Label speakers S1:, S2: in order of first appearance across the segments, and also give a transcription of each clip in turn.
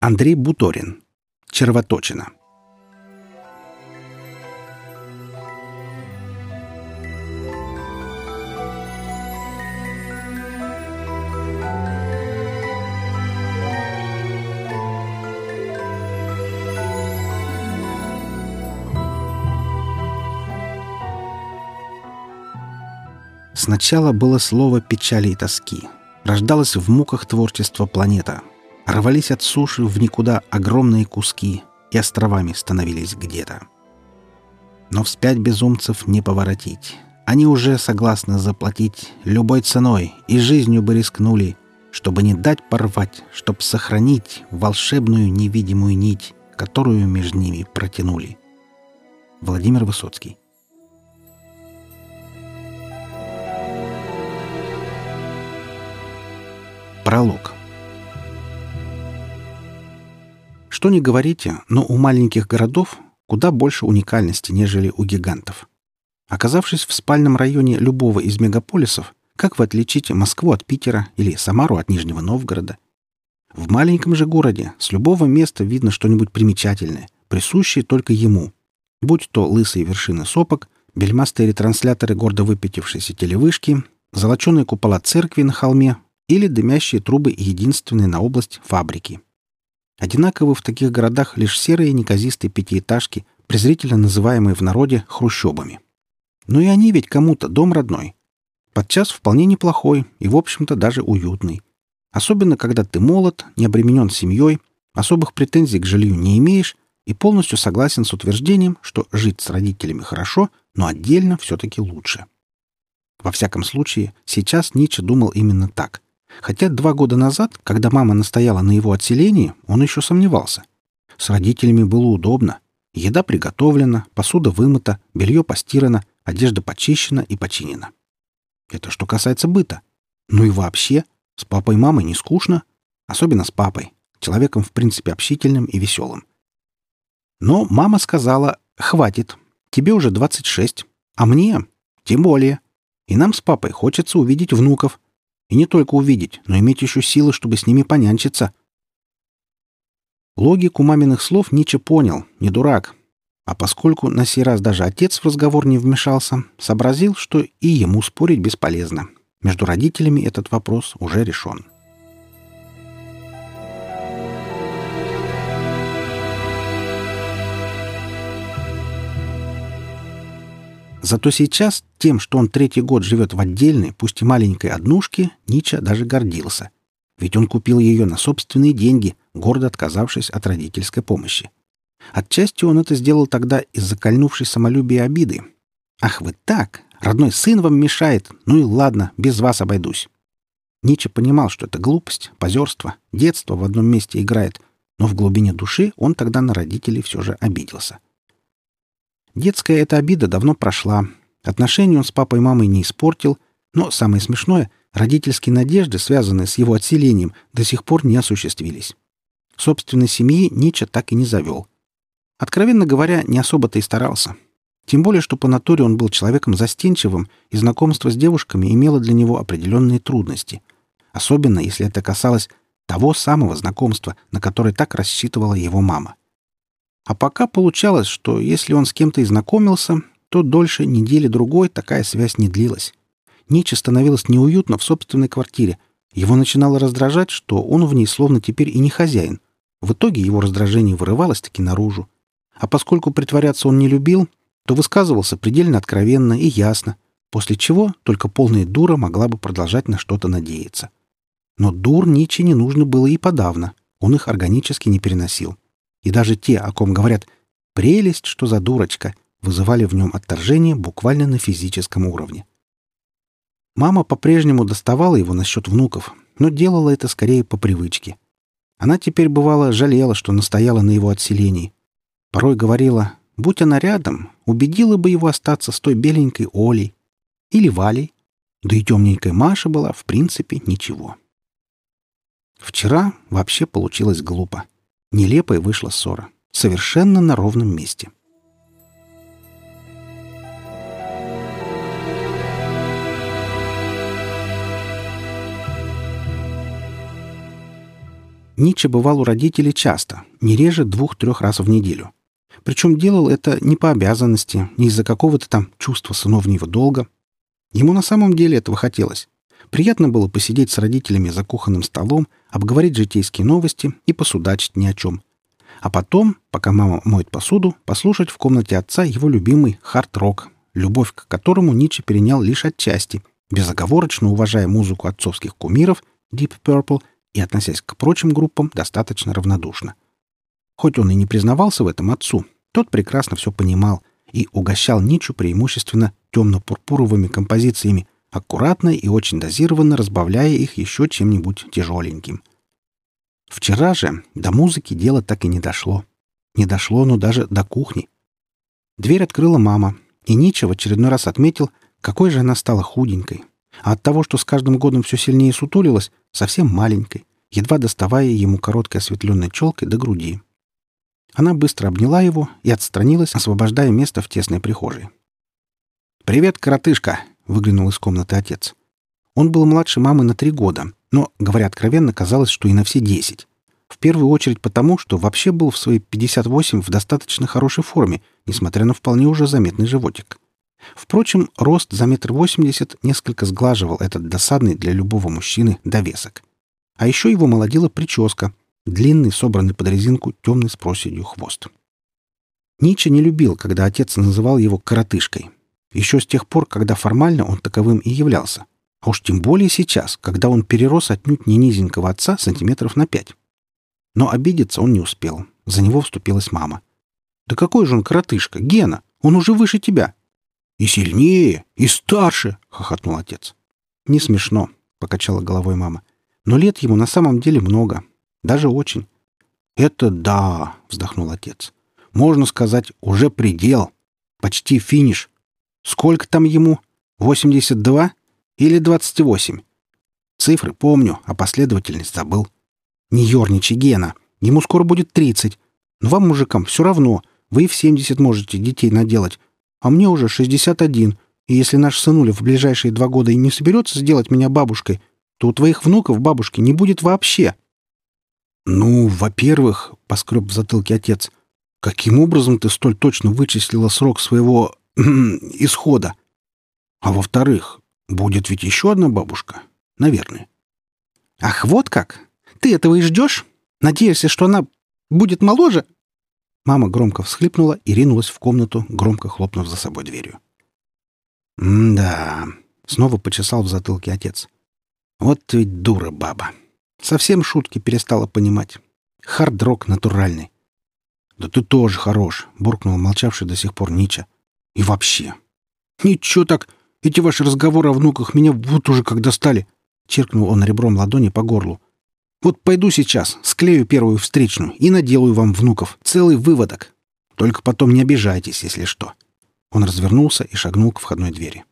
S1: Андрей Буторин. Червоточина. Сначала было слово печали и тоски. Рождалось в муках творчества планета. Рвались от суши в никуда огромные куски и островами становились где-то. Но вспять безумцев не поворотить. Они уже согласны заплатить любой ценой и жизнью бы рискнули, чтобы не дать порвать, чтобы сохранить волшебную невидимую нить, которую между ними протянули. Владимир Высоцкий Пролог. Что не говорите, но у маленьких городов куда больше уникальности, нежели у гигантов. Оказавшись в спальном районе любого из мегаполисов, как вы отличите Москву от Питера или Самару от Нижнего Новгорода? В маленьком же городе с любого места видно что-нибудь примечательное, присущее только ему. Будь то лысые вершины сопок, бельмастые ретрансляторы гордо выпятившейся телевышки, золоченые купола церкви на холме или дымящие трубы единственной на область фабрики. Одинаковы в таких городах лишь серые неказистые пятиэтажки, презрительно называемые в народе хрущобами. Но и они ведь кому-то дом родной. Подчас вполне неплохой и, в общем-то, даже уютный. Особенно, когда ты молод, не обременен семьей, особых претензий к жилью не имеешь и полностью согласен с утверждением, что жить с родителями хорошо, но отдельно все-таки лучше. Во всяком случае, сейчас Ницше думал именно так. Хотя два года назад, когда мама настояла на его отселении, он еще сомневался. С родителями было удобно. Еда приготовлена, посуда вымыта, белье постирано, одежда почищена и починена. Это что касается быта. Ну и вообще, с папой и мамой не скучно, особенно с папой, человеком в принципе общительным и веселым. Но мама сказала, хватит, тебе уже 26, а мне тем более. И нам с папой хочется увидеть внуков, и не только увидеть, но иметь еще силы, чтобы с ними понянчиться. Логику маминых слов Ниче понял, не дурак. А поскольку на сей раз даже отец в разговор не вмешался, сообразил, что и ему спорить бесполезно. Между родителями этот вопрос уже решен. Зато сейчас тем, что он третий год живет в отдельной, пусть и маленькой однушке, Нича даже гордился. Ведь он купил ее на собственные деньги, гордо отказавшись от родительской помощи. Отчасти он это сделал тогда из-за кольнувшей самолюбия обиды. «Ах вы так! Родной сын вам мешает! Ну и ладно, без вас обойдусь!» Нича понимал, что это глупость, позерство, детство в одном месте играет, но в глубине души он тогда на родителей все же обиделся. Детская эта обида давно прошла. Отношения он с папой и мамой не испортил, но самое смешное — родительские надежды, связанные с его отселением, до сих пор не осуществились. Собственной семьи Нича так и не завел. Откровенно говоря, не особо-то и старался. Тем более, что по натуре он был человеком застенчивым, и знакомство с девушками имело для него определенные трудности. Особенно, если это касалось того самого знакомства, на которое так рассчитывала его мама. А пока получалось, что если он с кем-то и знакомился, то дольше недели-другой такая связь не длилась. Ниче становилось неуютно в собственной квартире. Его начинало раздражать, что он в ней словно теперь и не хозяин. В итоге его раздражение вырывалось-таки наружу. А поскольку притворяться он не любил, то высказывался предельно откровенно и ясно, после чего только полная дура могла бы продолжать на что-то надеяться. Но дур Ниче не нужно было и подавно. Он их органически не переносил и даже те, о ком говорят «прелесть, что за дурочка», вызывали в нем отторжение буквально на физическом уровне. Мама по-прежнему доставала его насчет внуков, но делала это скорее по привычке. Она теперь, бывало, жалела, что настояла на его отселении. Порой говорила, будь она рядом, убедила бы его остаться с той беленькой Олей или Валей, да и темненькая Маша была, в принципе, ничего. Вчера вообще получилось глупо. Нелепой вышла ссора. Совершенно на ровном месте. Ниче бывал у родителей часто, не реже двух-трех раз в неделю. Причем делал это не по обязанности, не из-за какого-то там чувства сыновнего долга. Ему на самом деле этого хотелось. Приятно было посидеть с родителями за кухонным столом, обговорить житейские новости и посудачить ни о чем. А потом, пока мама моет посуду, послушать в комнате отца его любимый хард-рок, любовь к которому Ницше перенял лишь отчасти, безоговорочно уважая музыку отцовских кумиров Deep Purple и относясь к прочим группам достаточно равнодушно. Хоть он и не признавался в этом отцу, тот прекрасно все понимал и угощал Ничу преимущественно темно-пурпуровыми композициями, аккуратно и очень дозированно разбавляя их еще чем-нибудь тяжеленьким. Вчера же до музыки дело так и не дошло. Не дошло, но даже до кухни. Дверь открыла мама, и Нича в очередной раз отметил, какой же она стала худенькой. А от того, что с каждым годом все сильнее сутулилась, совсем маленькой, едва доставая ему короткой осветленной челкой до груди. Она быстро обняла его и отстранилась, освобождая место в тесной прихожей. «Привет, коротышка!» — выглянул из комнаты отец. Он был младше мамы на три года, но, говоря откровенно, казалось, что и на все десять. В первую очередь потому, что вообще был в свои 58 в достаточно хорошей форме, несмотря на вполне уже заметный животик. Впрочем, рост за метр восемьдесят несколько сглаживал этот досадный для любого мужчины довесок. А еще его молодила прическа, длинный, собранный под резинку, темный с проседью хвост. Ниче не любил, когда отец называл его «коротышкой». Еще с тех пор, когда формально он таковым и являлся. А уж тем более сейчас, когда он перерос отнюдь не низенького отца сантиметров на пять. Но обидеться он не успел. За него вступилась мама. «Да какой же он коротышка, Гена! Он уже выше тебя!» «И сильнее, и старше!» — хохотнул отец. «Не смешно», — покачала головой мама. «Но лет ему на самом деле много. Даже очень». «Это да!» — вздохнул отец. «Можно сказать, уже предел. Почти финиш. Сколько там ему? Восемьдесят два или двадцать восемь? Цифры помню, а последовательность забыл. Не ерничай, Гена. Ему скоро будет тридцать. Но вам, мужикам, все равно. Вы и в семьдесят можете детей наделать. А мне уже шестьдесят один. И если наш сынуля в ближайшие два года и не соберется сделать меня бабушкой, то у твоих внуков бабушки не будет вообще. Ну, во-первых, — поскреб в затылке отец, — каким образом ты столь точно вычислила срок своего исхода? А во-вторых, будет ведь еще одна бабушка? Наверное. Ах, вот как? Ты этого и ждешь? Надеешься, что она будет моложе?» Мама громко всхлипнула и ринулась в комнату, громко хлопнув за собой дверью. «М-да», — снова почесал в затылке отец. «Вот ведь дура баба. Совсем шутки перестала понимать. Хард-рок натуральный». «Да ты тоже хорош», — буркнул молчавший до сих пор Нича. «И вообще». «Ничего так, эти ваши разговоры о внуках меня вот уже как достали», — черкнул он ребром ладони по горлу. Вот пойду сейчас, склею первую встречную и наделаю вам, внуков, целый выводок. Только потом не обижайтесь, если что». Он развернулся и шагнул к входной двери.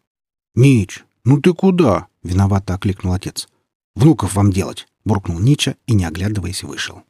S1: «Нич, ну ты куда?» — виновато окликнул отец. «Внуков вам делать!» — буркнул Нича и, не оглядываясь, вышел.